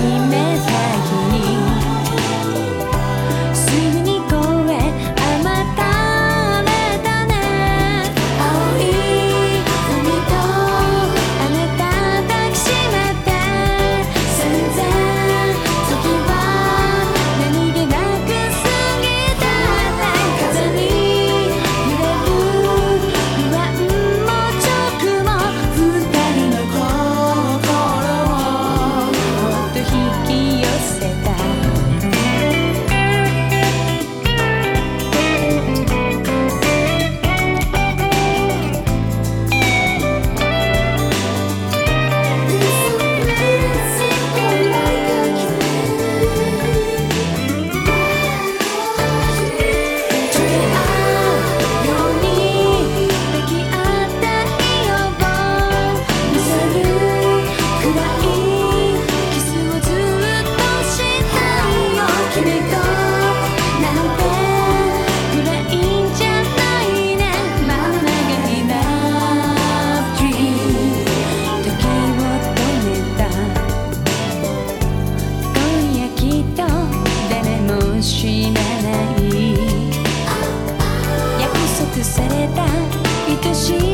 姫様された愛しい